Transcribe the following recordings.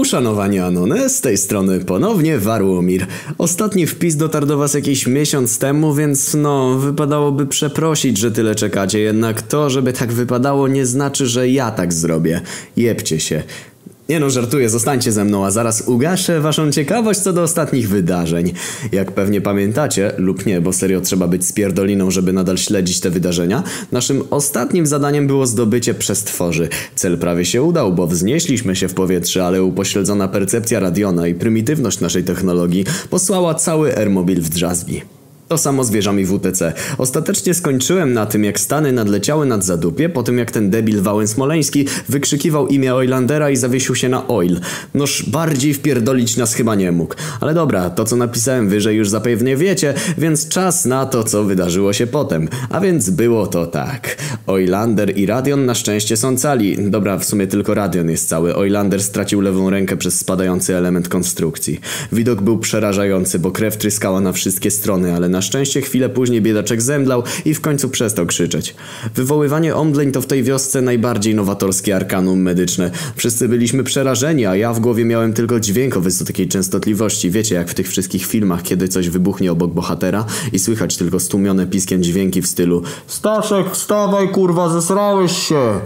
Uszanowanie Anone, z tej strony ponownie Warłomir. Ostatni wpis dotarł do was jakiś miesiąc temu, więc no, wypadałoby przeprosić, że tyle czekacie, jednak to, żeby tak wypadało nie znaczy, że ja tak zrobię. Jebcie się. Nie no, żartuję, zostańcie ze mną, a zaraz ugaszę waszą ciekawość co do ostatnich wydarzeń. Jak pewnie pamiętacie, lub nie, bo serio trzeba być spierdoliną, żeby nadal śledzić te wydarzenia, naszym ostatnim zadaniem było zdobycie przestworzy. Cel prawie się udał, bo wznieśliśmy się w powietrze, ale upośledzona percepcja radiona i prymitywność naszej technologii posłała cały Airmobil w drzazgi. To samo z wieżami WTC. Ostatecznie skończyłem na tym, jak Stany nadleciały nad zadupie, po tym jak ten debil Wałęs Smoleński wykrzykiwał imię Oilandera i zawiesił się na oil. Noż bardziej wpierdolić nas chyba nie mógł. Ale dobra, to co napisałem wyżej już zapewne wiecie, więc czas na to, co wydarzyło się potem. A więc było to tak. Oilander i Radion na szczęście są cali. Dobra, w sumie tylko Radion jest cały. Oilander stracił lewą rękę przez spadający element konstrukcji. Widok był przerażający, bo krew tryskała na wszystkie strony, ale na na szczęście chwilę później biedaczek zemdlał i w końcu przestał krzyczeć. Wywoływanie omdleń to w tej wiosce najbardziej nowatorskie arkanum medyczne. Wszyscy byliśmy przerażeni, a ja w głowie miałem tylko dźwięk o wysokiej częstotliwości. Wiecie, jak w tych wszystkich filmach, kiedy coś wybuchnie obok bohatera i słychać tylko stłumione piskiem dźwięki w stylu Staszek, wstawaj kurwa, zesrałeś się!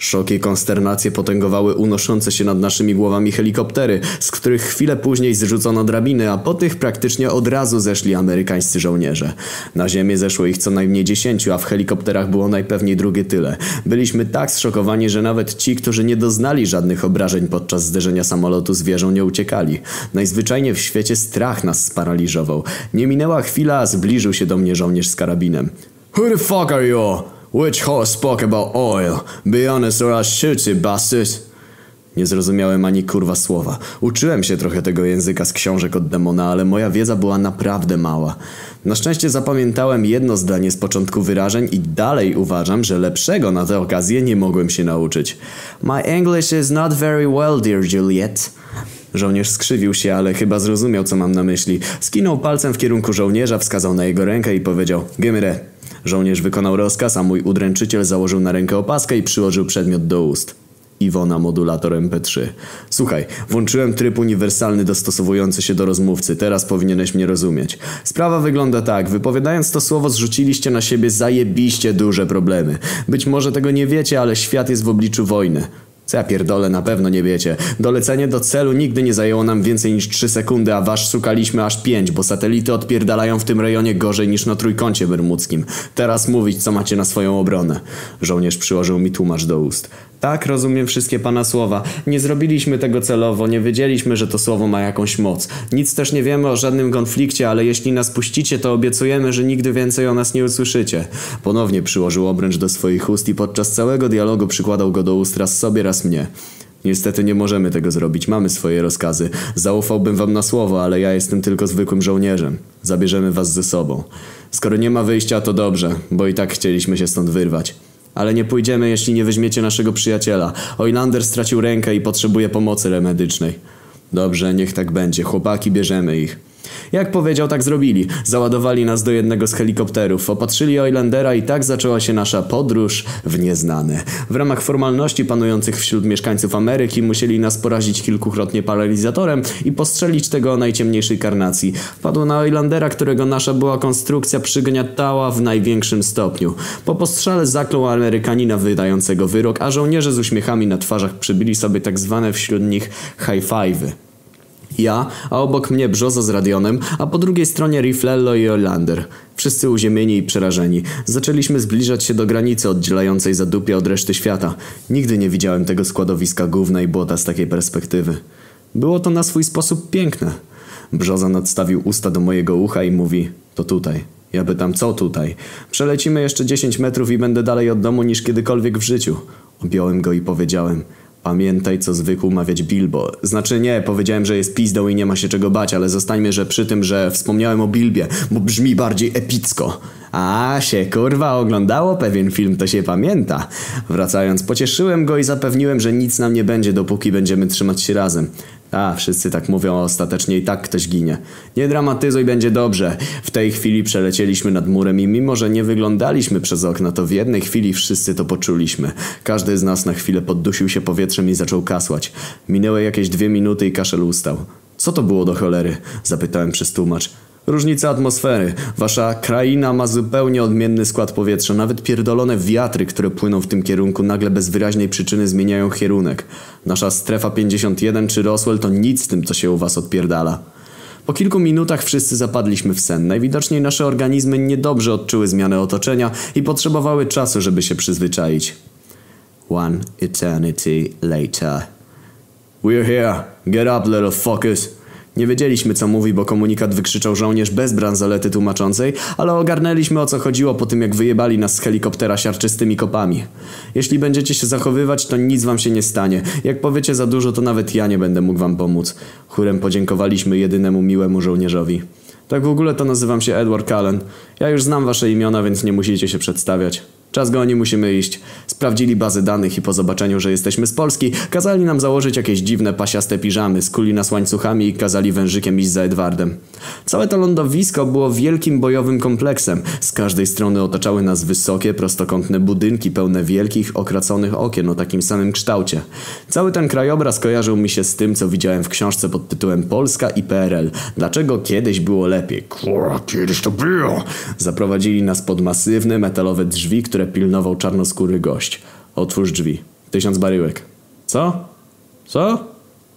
Szok i konsternacje potęgowały unoszące się nad naszymi głowami helikoptery, z których chwilę później zrzucono drabiny, a po tych praktycznie od razu zeszli amerykańscy żołnierze. Na ziemię zeszło ich co najmniej dziesięciu, a w helikopterach było najpewniej drugie tyle. Byliśmy tak zszokowani, że nawet ci, którzy nie doznali żadnych obrażeń podczas zderzenia samolotu z wieżą nie uciekali. Najzwyczajniej w świecie strach nas sparaliżował. Nie minęła chwila, a zbliżył się do mnie żołnierz z karabinem. Who the fuck are you? Which horse spoke about oil? Be honest or I'll shoot you, bastard. Nie zrozumiałem ani kurwa słowa. Uczyłem się trochę tego języka z książek od demona, ale moja wiedza była naprawdę mała. Na szczęście zapamiętałem jedno zdanie z początku wyrażeń i dalej uważam, że lepszego na tę okazję nie mogłem się nauczyć. My English is not very well, dear Juliet. Żołnierz skrzywił się, ale chyba zrozumiał, co mam na myśli. Skinął palcem w kierunku żołnierza, wskazał na jego rękę i powiedział Gimre. Żołnierz wykonał rozkaz, a mój udręczyciel założył na rękę opaskę i przyłożył przedmiot do ust. Iwona modulator MP3. Słuchaj, włączyłem tryb uniwersalny dostosowujący się do rozmówcy. Teraz powinieneś mnie rozumieć. Sprawa wygląda tak. Wypowiadając to słowo zrzuciliście na siebie zajebiście duże problemy. Być może tego nie wiecie, ale świat jest w obliczu wojny. Co ja pierdolę, na pewno nie wiecie. Dolecenie do celu nigdy nie zajęło nam więcej niż 3 sekundy, a wasz szukaliśmy aż 5, bo satelity odpierdalają w tym rejonie gorzej niż na trójkącie bermudzkim. Teraz mówić, co macie na swoją obronę. Żołnierz przyłożył mi tłumacz do ust. Tak, rozumiem wszystkie pana słowa. Nie zrobiliśmy tego celowo, nie wiedzieliśmy, że to słowo ma jakąś moc. Nic też nie wiemy o żadnym konflikcie, ale jeśli nas puścicie, to obiecujemy, że nigdy więcej o nas nie usłyszycie. Ponownie przyłożył obręcz do swoich ust i podczas całego dialogu przykładał go do ust raz sobie, raz mnie. Niestety nie możemy tego zrobić, mamy swoje rozkazy. Zaufałbym wam na słowo, ale ja jestem tylko zwykłym żołnierzem. Zabierzemy was ze sobą. Skoro nie ma wyjścia, to dobrze, bo i tak chcieliśmy się stąd wyrwać. Ale nie pójdziemy, jeśli nie weźmiecie naszego przyjaciela. Oilander stracił rękę i potrzebuje pomocy medycznej. Dobrze, niech tak będzie. Chłopaki, bierzemy ich. Jak powiedział, tak zrobili. Załadowali nas do jednego z helikopterów, opatrzyli Oilandera i tak zaczęła się nasza podróż w nieznane. W ramach formalności panujących wśród mieszkańców Ameryki musieli nas porazić kilkukrotnie paralizatorem i postrzelić tego o najciemniejszej karnacji. Padło na Oilandera, którego nasza była konstrukcja przygniatała w największym stopniu. Po postrzale zaklął Amerykanina wydającego wyrok, a żołnierze z uśmiechami na twarzach przybili sobie tak zwane wśród nich high five'y. Ja, a obok mnie Brzoza z Radionem, a po drugiej stronie Riflello i Olander. Wszyscy uziemieni i przerażeni. Zaczęliśmy zbliżać się do granicy oddzielającej zadupie od reszty świata. Nigdy nie widziałem tego składowiska gówna i błota z takiej perspektywy. Było to na swój sposób piękne. Brzoza nadstawił usta do mojego ucha i mówi, to tutaj. Ja pytam, co tutaj? Przelecimy jeszcze 10 metrów i będę dalej od domu niż kiedykolwiek w życiu. Objąłem go i powiedziałem, Pamiętaj, co zwykł mawiać Bilbo. Znaczy nie, powiedziałem, że jest pizdą i nie ma się czego bać, ale zostańmy, że przy tym, że wspomniałem o Bilbie, bo brzmi bardziej epicko. A, się kurwa oglądało pewien film, to się pamięta. Wracając, pocieszyłem go i zapewniłem, że nic nam nie będzie, dopóki będziemy trzymać się razem. A, wszyscy tak mówią, a ostatecznie i tak ktoś ginie. Nie dramatyzuj, będzie dobrze. W tej chwili przelecieliśmy nad murem i mimo, że nie wyglądaliśmy przez okna, to w jednej chwili wszyscy to poczuliśmy. Każdy z nas na chwilę poddusił się powietrzem i zaczął kasłać. Minęły jakieś dwie minuty i kaszel ustał. Co to było do cholery? Zapytałem przez tłumacz. Różnica atmosfery. Wasza kraina ma zupełnie odmienny skład powietrza. Nawet pierdolone wiatry, które płyną w tym kierunku, nagle bez wyraźnej przyczyny zmieniają kierunek. Nasza strefa 51 czy Roswell to nic z tym, co się u was odpierdala. Po kilku minutach wszyscy zapadliśmy w sen. Najwidoczniej nasze organizmy niedobrze odczuły zmianę otoczenia i potrzebowały czasu, żeby się przyzwyczaić. One eternity later. We're here. Get up, little fuckers. Nie wiedzieliśmy co mówi, bo komunikat wykrzyczał żołnierz bez bransolety tłumaczącej, ale ogarnęliśmy o co chodziło po tym jak wyjebali nas z helikoptera siarczystymi kopami. Jeśli będziecie się zachowywać, to nic wam się nie stanie. Jak powiecie za dużo, to nawet ja nie będę mógł wam pomóc. Chórem podziękowaliśmy jedynemu miłemu żołnierzowi. Tak w ogóle to nazywam się Edward Cullen. Ja już znam wasze imiona, więc nie musicie się przedstawiać. Czas goni, musimy iść. Sprawdzili bazy danych i po zobaczeniu, że jesteśmy z Polski, kazali nam założyć jakieś dziwne pasiaste piżamy, skuli nas łańcuchami i kazali wężykiem iść za Edwardem. Całe to lądowisko było wielkim bojowym kompleksem. Z każdej strony otaczały nas wysokie, prostokątne budynki pełne wielkich, okraconych okien o takim samym kształcie. Cały ten krajobraz kojarzył mi się z tym, co widziałem w książce pod tytułem Polska i PRL. Dlaczego kiedyś było lepiej? Kurwa, kiedyś to było! Zaprowadzili nas pod masywne metalowe drzwi, które które pilnował czarnoskóry gość. Otwórz drzwi. Tysiąc baryłek. Co? Co?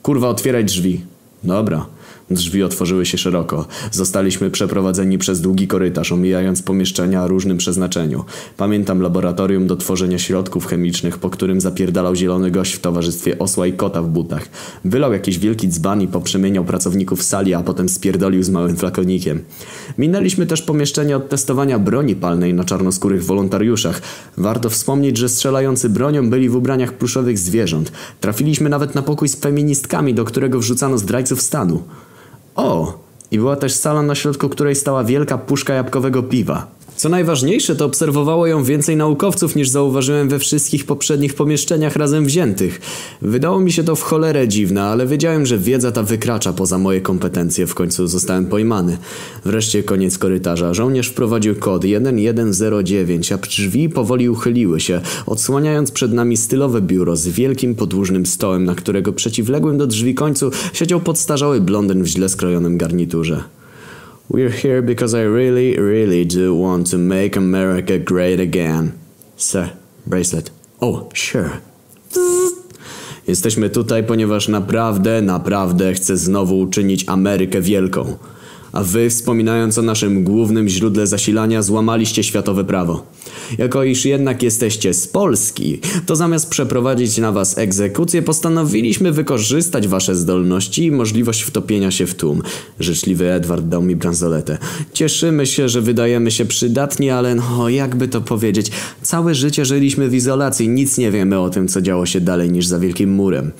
Kurwa, otwieraj drzwi. Dobra. Drzwi otworzyły się szeroko. Zostaliśmy przeprowadzeni przez długi korytarz, omijając pomieszczenia o różnym przeznaczeniu. Pamiętam laboratorium do tworzenia środków chemicznych, po którym zapierdalał zielony gość w towarzystwie osła i kota w butach. Wylał jakiś wielki dzban i poprzemieniał pracowników sali, a potem spierdolił z małym flakonikiem. Minęliśmy też pomieszczenie od testowania broni palnej na czarnoskórych wolontariuszach. Warto wspomnieć, że strzelający bronią byli w ubraniach pluszowych zwierząt. Trafiliśmy nawet na pokój z feministkami, do którego wrzucano zdrajców stanu. O! I była też sala na środku której stała wielka puszka jabłkowego piwa. Co najważniejsze, to obserwowało ją więcej naukowców niż zauważyłem we wszystkich poprzednich pomieszczeniach razem wziętych. Wydało mi się to w cholerę dziwne, ale wiedziałem, że wiedza ta wykracza poza moje kompetencje. W końcu zostałem pojmany. Wreszcie koniec korytarza. Żołnierz wprowadził kod 1109, a drzwi powoli uchyliły się, odsłaniając przed nami stylowe biuro z wielkim podłużnym stołem, na którego przeciwległym do drzwi końcu siedział podstarzały blondyn w źle skrojonym garniturze. We're here because I really, really do want to make America great again. Sir, bracelet. Oh, sure. Jesteśmy tutaj, ponieważ naprawdę, naprawdę chcę znowu uczynić Amerykę wielką a wy, wspominając o naszym głównym źródle zasilania, złamaliście światowe prawo. Jako iż jednak jesteście z Polski, to zamiast przeprowadzić na was egzekucję, postanowiliśmy wykorzystać wasze zdolności i możliwość wtopienia się w tłum. Życzliwy Edward dał mi bransoletę. Cieszymy się, że wydajemy się przydatni, ale no, jakby to powiedzieć, całe życie żyliśmy w izolacji, nic nie wiemy o tym, co działo się dalej niż za wielkim murem.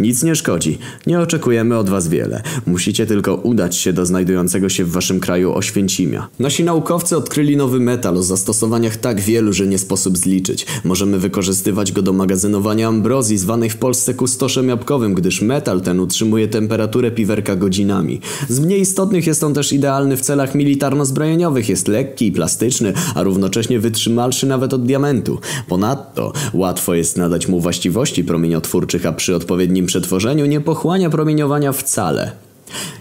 Nic nie szkodzi. Nie oczekujemy od was wiele. Musicie tylko udać się do znajdującego się w waszym kraju Oświęcimia. Nasi naukowcy odkryli nowy metal o zastosowaniach tak wielu, że nie sposób zliczyć. Możemy wykorzystywać go do magazynowania ambrozji, zwanej w Polsce kustoszem jabłkowym, gdyż metal ten utrzymuje temperaturę piwerka godzinami. Z mniej istotnych jest on też idealny w celach militarno-zbrojeniowych. Jest lekki i plastyczny, a równocześnie wytrzymalszy nawet od diamentu. Ponadto łatwo jest nadać mu właściwości promieniotwórczych, a przy odpowiednim przetworzeniu nie pochłania promieniowania wcale.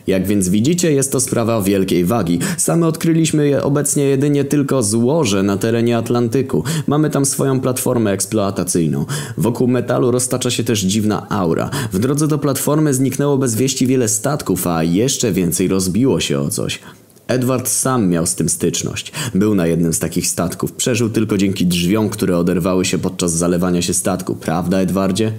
Jak więc widzicie, jest to sprawa wielkiej wagi. Same odkryliśmy je obecnie jedynie tylko złoże na terenie Atlantyku. Mamy tam swoją platformę eksploatacyjną. Wokół metalu roztacza się też dziwna aura. W drodze do platformy zniknęło bez wieści wiele statków, a jeszcze więcej rozbiło się o coś. Edward sam miał z tym styczność. Był na jednym z takich statków. Przeżył tylko dzięki drzwiom, które oderwały się podczas zalewania się statku. Prawda, Edwardzie?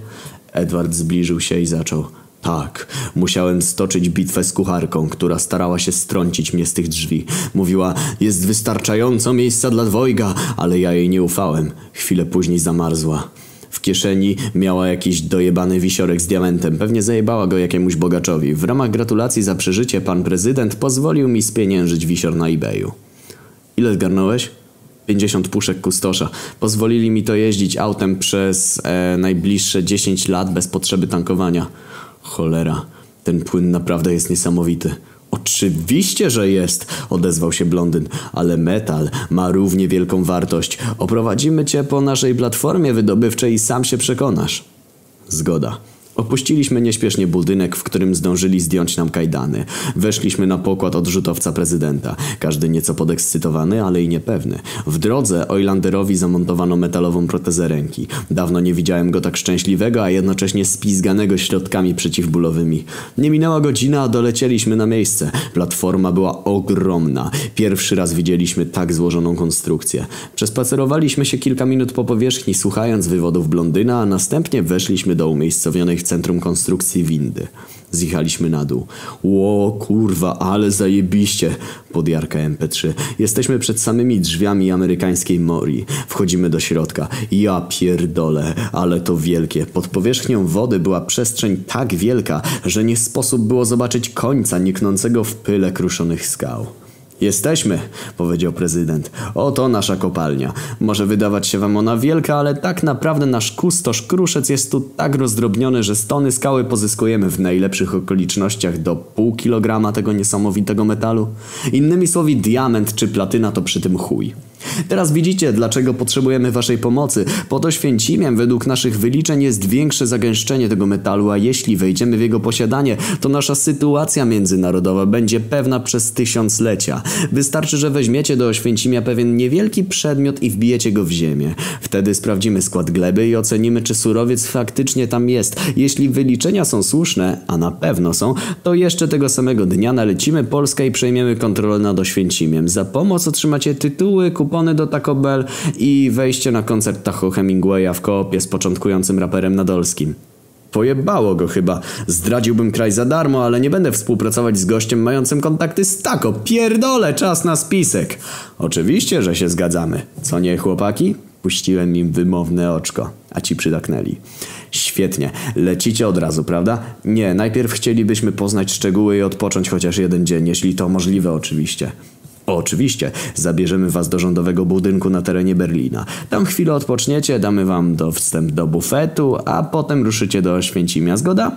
Edward zbliżył się i zaczął. Tak, musiałem stoczyć bitwę z kucharką, która starała się strącić mnie z tych drzwi. Mówiła, jest wystarczająco miejsca dla dwojga, ale ja jej nie ufałem. Chwilę później zamarzła. W kieszeni miała jakiś dojebany wisiorek z diamentem. Pewnie zajebała go jakiemuś bogaczowi. W ramach gratulacji za przeżycie pan prezydent pozwolił mi spieniężyć wisior na eBayu. Ile zgarnąłeś? 50 puszek kustosza. Pozwolili mi to jeździć autem przez e, najbliższe 10 lat bez potrzeby tankowania. Cholera. Ten płyn naprawdę jest niesamowity. Oczywiście, że jest, odezwał się blondyn, ale metal ma równie wielką wartość. Oprowadzimy cię po naszej platformie wydobywczej i sam się przekonasz. Zgoda. Opuściliśmy nieśpiesznie budynek, w którym zdążyli zdjąć nam kajdany. Weszliśmy na pokład odrzutowca prezydenta. Każdy nieco podekscytowany, ale i niepewny. W drodze Oilanderowi zamontowano metalową protezę ręki. Dawno nie widziałem go tak szczęśliwego, a jednocześnie spizganego środkami przeciwbólowymi. Nie minęła godzina, a dolecieliśmy na miejsce. Platforma była ogromna. Pierwszy raz widzieliśmy tak złożoną konstrukcję. Przespacerowaliśmy się kilka minut po powierzchni, słuchając wywodów blondyna, a następnie weszliśmy do umiejscowionej centrum konstrukcji windy. Zjechaliśmy na dół. Ło, kurwa, ale zajebiście, podjarka MP3. Jesteśmy przed samymi drzwiami amerykańskiej Mori. Wchodzimy do środka. Ja pierdolę, ale to wielkie. Pod powierzchnią wody była przestrzeń tak wielka, że nie sposób było zobaczyć końca niknącego w pyle kruszonych skał. Jesteśmy, powiedział prezydent. Oto nasza kopalnia. Może wydawać się wam ona wielka, ale tak naprawdę nasz kustosz kruszec jest tu tak rozdrobniony, że stony skały pozyskujemy w najlepszych okolicznościach do pół kilograma tego niesamowitego metalu. Innymi słowy, diament czy platyna to przy tym chuj. Teraz widzicie, dlaczego potrzebujemy waszej pomocy. Pod Oświęcimiem według naszych wyliczeń jest większe zagęszczenie tego metalu, a jeśli wejdziemy w jego posiadanie, to nasza sytuacja międzynarodowa będzie pewna przez tysiąclecia. Wystarczy, że weźmiecie do Oświęcimia pewien niewielki przedmiot i wbijecie go w ziemię. Wtedy sprawdzimy skład gleby i ocenimy, czy surowiec faktycznie tam jest. Jeśli wyliczenia są słuszne, a na pewno są, to jeszcze tego samego dnia nalecimy Polskę i przejmiemy kontrolę nad Oświęcimiem. Za pomoc otrzymacie tytuły, kupony do Taco Bell i wejście na koncert Tacho Hemingwaya w koopie z początkującym raperem Nadolskim. Pojebało go chyba. Zdradziłbym kraj za darmo, ale nie będę współpracować z gościem mającym kontakty z Taco. Pierdolę, czas na spisek. Oczywiście, że się zgadzamy. Co nie, chłopaki? Puściłem im wymowne oczko, a ci przydaknęli. Świetnie. Lecicie od razu, prawda? Nie, najpierw chcielibyśmy poznać szczegóły i odpocząć chociaż jeden dzień, jeśli to możliwe oczywiście. Oczywiście, zabierzemy was do rządowego budynku na terenie Berlina. Tam chwilę odpoczniecie, damy wam do wstęp do bufetu, a potem ruszycie do Oświęcimia. Zgoda?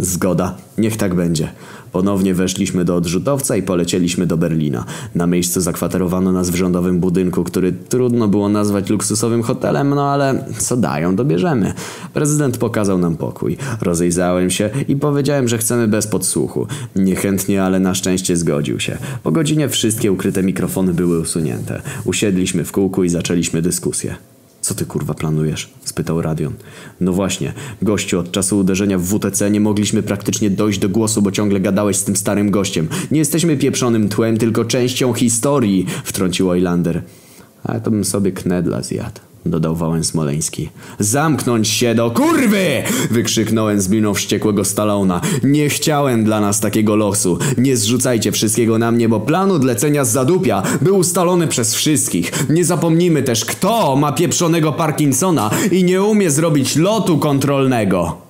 Zgoda. Niech tak będzie. Ponownie weszliśmy do odrzutowca i polecieliśmy do Berlina. Na miejscu zakwaterowano nas w rządowym budynku, który trudno było nazwać luksusowym hotelem, no ale co dają, dobierzemy. Prezydent pokazał nam pokój. Rozejrzałem się i powiedziałem, że chcemy bez podsłuchu. Niechętnie, ale na szczęście zgodził się. Po godzinie wszystkie ukryte mikrofony były usunięte. Usiedliśmy w kółku i zaczęliśmy dyskusję. Co ty kurwa planujesz? spytał Radion. No właśnie, gościu, od czasu uderzenia w WTC nie mogliśmy praktycznie dojść do głosu, bo ciągle gadałeś z tym starym gościem. Nie jesteśmy pieprzonym tłem, tylko częścią historii, wtrącił Oilander. Ale to bym sobie knedla zjadł dodał Wałęs Smoleński. Zamknąć się do kurwy! Wykrzyknąłem z miną wściekłego Stalona. Nie chciałem dla nas takiego losu. Nie zrzucajcie wszystkiego na mnie, bo plan odlecenia z zadupia był ustalony przez wszystkich. Nie zapomnijmy też, kto ma pieprzonego Parkinsona i nie umie zrobić lotu kontrolnego.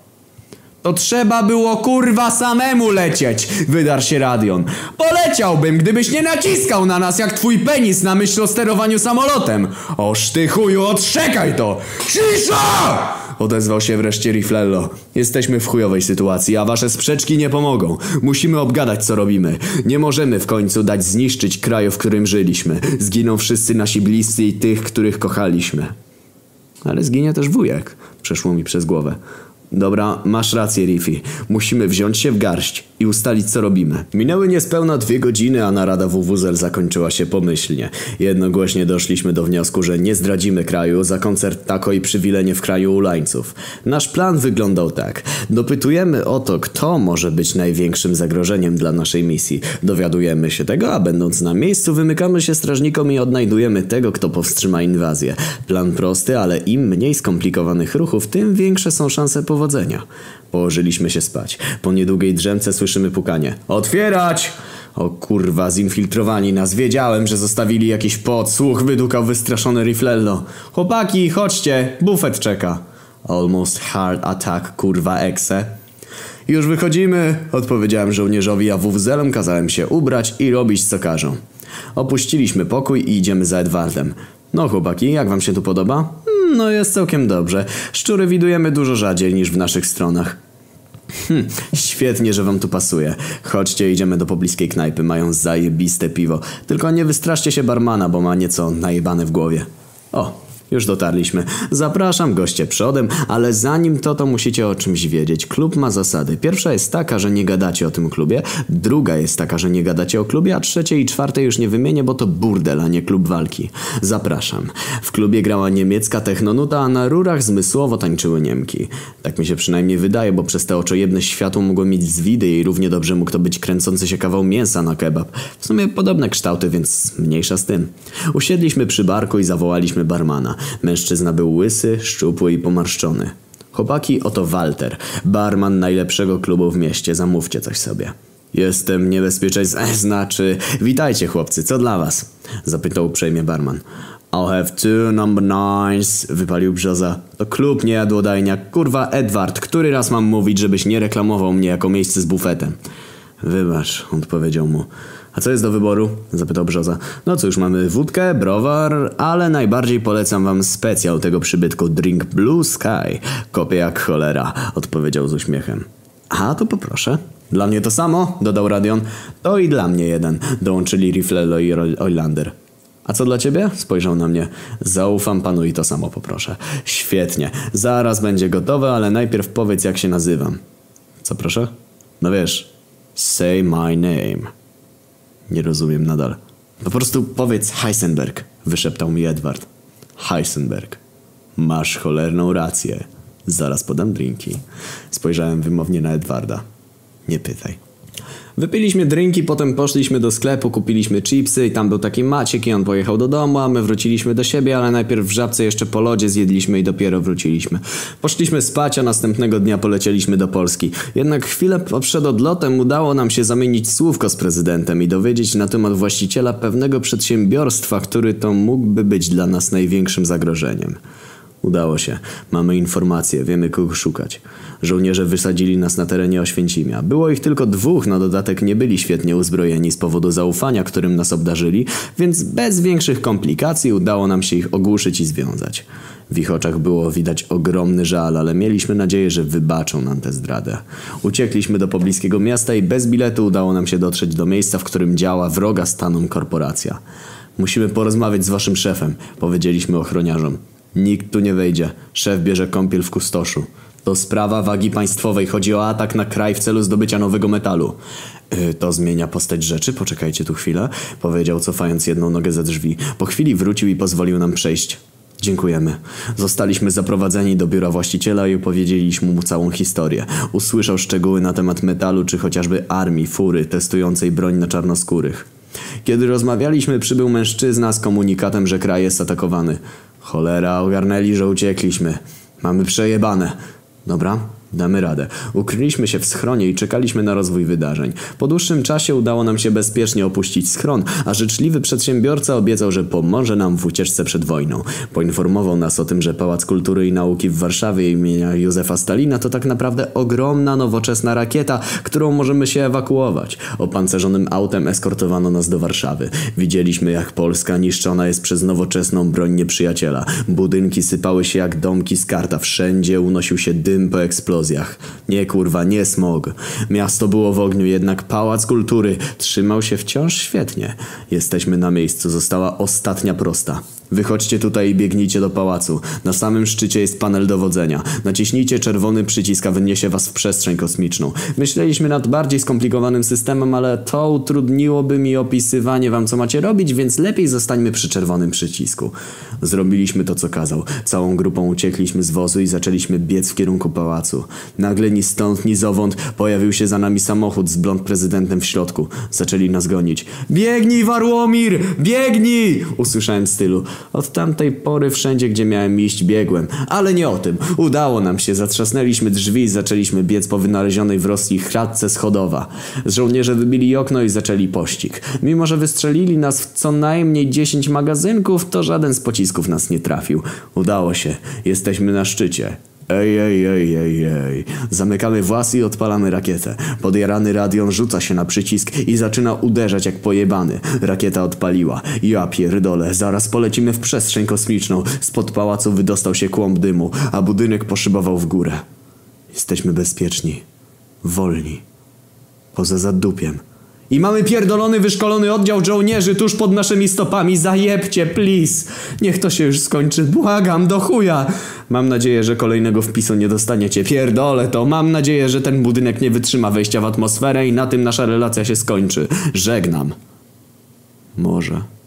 To trzeba było kurwa samemu lecieć, wydarł się Radion. Poleciałbym, gdybyś nie naciskał na nas jak twój penis na myśl o sterowaniu samolotem. Oż ty chuju, odszekaj to! Cisza! Odezwał się wreszcie Riflello. Jesteśmy w chujowej sytuacji, a wasze sprzeczki nie pomogą. Musimy obgadać co robimy. Nie możemy w końcu dać zniszczyć kraju, w którym żyliśmy. Zginą wszyscy nasi bliscy i tych, których kochaliśmy. Ale zginie też wujek, przeszło mi przez głowę. Dobra, masz rację, Riffy. Musimy wziąć się w garść i ustalić, co robimy. Minęły niespełna dwie godziny, a narada WWZL zakończyła się pomyślnie. Jednogłośnie doszliśmy do wniosku, że nie zdradzimy kraju za koncert Tako i przywilenie w kraju ulańców. Nasz plan wyglądał tak. Dopytujemy o to, kto może być największym zagrożeniem dla naszej misji. Dowiadujemy się tego, a będąc na miejscu wymykamy się strażnikom i odnajdujemy tego, kto powstrzyma inwazję. Plan prosty, ale im mniej skomplikowanych ruchów, tym większe są szanse powodzenia powodzenia. Położyliśmy się spać. Po niedługiej drzemce słyszymy pukanie. Otwierać! O kurwa, zinfiltrowani nas. Wiedziałem, że zostawili jakiś podsłuch, wydukał wystraszony Riflello. Chłopaki, chodźcie, bufet czeka. Almost hard attack, kurwa, exe. Już wychodzimy, odpowiedziałem żołnierzowi, a wuwzelem kazałem się ubrać i robić co każą. Opuściliśmy pokój i idziemy za Edwardem. No chłopaki, jak wam się tu podoba? No jest całkiem dobrze. Szczury widujemy dużo rzadziej niż w naszych stronach. Hm, świetnie, że wam tu pasuje. Chodźcie, idziemy do pobliskiej knajpy, mają zajebiste piwo. Tylko nie wystraszcie się barmana, bo ma nieco najebane w głowie. O, już dotarliśmy. Zapraszam, goście przodem, ale zanim to, to musicie o czymś wiedzieć. Klub ma zasady. Pierwsza jest taka, że nie gadacie o tym klubie. Druga jest taka, że nie gadacie o klubie, a trzeciej i czwartej już nie wymienię, bo to burdel, a nie klub walki. Zapraszam. W klubie grała niemiecka technonuta, a na rurach zmysłowo tańczyły Niemki. Tak mi się przynajmniej wydaje, bo przez te oczojebne światło mogło mieć zwidy i równie dobrze mógł to być kręcący się kawał mięsa na kebab. W sumie podobne kształty, więc mniejsza z tym. Usiedliśmy przy barku i zawołaliśmy barmana. Mężczyzna był łysy, szczupły i pomarszczony. Chłopaki, oto Walter, barman najlepszego klubu w mieście, zamówcie coś sobie. Jestem niebezpieczeństw... Znaczy... Witajcie chłopcy, co dla was? Zapytał uprzejmie barman. I'll have two number nines, wypalił brzoza. To klub, nie jadłodajnia. Kurwa, Edward, który raz mam mówić, żebyś nie reklamował mnie jako miejsce z bufetem? Wybacz, odpowiedział mu. A co jest do wyboru? Zapytał Brzoza. No cóż, mamy wódkę, browar, ale najbardziej polecam wam specjał tego przybytku Drink Blue Sky. Kopię jak cholera, odpowiedział z uśmiechem. A, to poproszę. Dla mnie to samo, dodał Radion. To i dla mnie jeden, dołączyli Riflelo i Oilander. A co dla ciebie? Spojrzał na mnie. Zaufam panu i to samo poproszę. Świetnie. Zaraz będzie gotowe, ale najpierw powiedz jak się nazywam. Co proszę? No wiesz, say my name. Nie rozumiem nadal. Po prostu powiedz Heisenberg, wyszeptał mi Edward. Heisenberg. Masz cholerną rację. Zaraz podam drinki. Spojrzałem wymownie na Edwarda. Nie pytaj. Wypiliśmy drinki, potem poszliśmy do sklepu, kupiliśmy chipsy i tam był taki Maciek i on pojechał do domu, a my wróciliśmy do siebie, ale najpierw w żabce jeszcze po lodzie zjedliśmy i dopiero wróciliśmy. Poszliśmy spać, a następnego dnia polecieliśmy do Polski. Jednak chwilę przed odlotem udało nam się zamienić słówko z prezydentem i dowiedzieć na temat właściciela pewnego przedsiębiorstwa, który to mógłby być dla nas największym zagrożeniem. Udało się. Mamy informacje, wiemy kogo szukać. Żołnierze wysadzili nas na terenie Oświęcimia. Było ich tylko dwóch, na dodatek nie byli świetnie uzbrojeni z powodu zaufania, którym nas obdarzyli, więc bez większych komplikacji udało nam się ich ogłuszyć i związać. W ich oczach było widać ogromny żal, ale mieliśmy nadzieję, że wybaczą nam tę zdradę. Uciekliśmy do pobliskiego miasta i bez biletu udało nam się dotrzeć do miejsca, w którym działa wroga stanom korporacja. Musimy porozmawiać z waszym szefem, powiedzieliśmy ochroniarzom. Nikt tu nie wejdzie. Szef bierze kąpiel w kustoszu. To sprawa wagi państwowej. Chodzi o atak na kraj w celu zdobycia nowego metalu. Yy, to zmienia postać rzeczy? Poczekajcie tu chwilę. Powiedział, cofając jedną nogę ze drzwi. Po chwili wrócił i pozwolił nam przejść. Dziękujemy. Zostaliśmy zaprowadzeni do biura właściciela i opowiedzieliśmy mu całą historię. Usłyszał szczegóły na temat metalu, czy chociażby armii, fury, testującej broń na czarnoskórych. Kiedy rozmawialiśmy, przybył mężczyzna z komunikatem, że kraj jest atakowany. Cholera, ogarnęli, że uciekliśmy. Mamy przejebane. Dobra, Damy radę. Ukryliśmy się w schronie i czekaliśmy na rozwój wydarzeń. Po dłuższym czasie udało nam się bezpiecznie opuścić schron, a życzliwy przedsiębiorca obiecał, że pomoże nam w ucieczce przed wojną. Poinformował nas o tym, że Pałac Kultury i Nauki w Warszawie imienia Józefa Stalina to tak naprawdę ogromna, nowoczesna rakieta, którą możemy się ewakuować. Opancerzonym autem eskortowano nas do Warszawy. Widzieliśmy, jak Polska niszczona jest przez nowoczesną broń nieprzyjaciela. Budynki sypały się jak domki z karta. Wszędzie unosił się dym po eksplozji Nie kurwa, nie smog. Miasto było w ogniu, jednak Pałac Kultury trzymał się wciąż świetnie. Jesteśmy na miejscu, została ostatnia prosta. Wychodźcie tutaj i biegnijcie do pałacu. Na samym szczycie jest panel dowodzenia. Naciśnijcie czerwony przycisk, a wyniesie was w przestrzeń kosmiczną. Myśleliśmy nad bardziej skomplikowanym systemem, ale to utrudniłoby mi opisywanie wam co macie robić, więc lepiej zostańmy przy czerwonym przycisku. Zrobiliśmy to co kazał. Całą grupą uciekliśmy z wozu i zaczęliśmy biec w kierunku pałacu. Nagle ni stąd, ni zowąd pojawił się za nami samochód z blond prezydentem w środku. Zaczęli nas gonić. Biegnij, Warłomir! Biegnij! Usłyszałem w stylu. Od tamtej pory wszędzie, gdzie miałem iść, biegłem. Ale nie o tym. Udało nam się. Zatrzasnęliśmy drzwi i zaczęliśmy biec po wynalezionej w Rosji kratce schodowa. Żołnierze wybili okno i zaczęli pościg. Mimo, że wystrzelili nas w co najmniej 10 magazynków, to żaden z pocisków nas nie trafił. Udało się. Jesteśmy na szczycie. Ej, ej, ej, ej, ej. Zamykamy włas i odpalamy rakietę. Podjarany radion rzuca się na przycisk i zaczyna uderzać jak pojebany. Rakieta odpaliła. Ja pierdolę, zaraz polecimy w przestrzeń kosmiczną. Spod pałacu wydostał się kłąb dymu, a budynek poszybował w górę. Jesteśmy bezpieczni. Wolni. Poza zadupiem. I mamy pierdolony, wyszkolony oddział żołnierzy tuż pod naszymi stopami. Zajebcie, please. Niech to się już skończy. Błagam, do chuja. Mam nadzieję, że kolejnego wpisu nie dostaniecie. Pierdolę to. Mam nadzieję, że ten budynek nie wytrzyma wejścia w atmosferę i na tym nasza relacja się skończy. Żegnam. Może.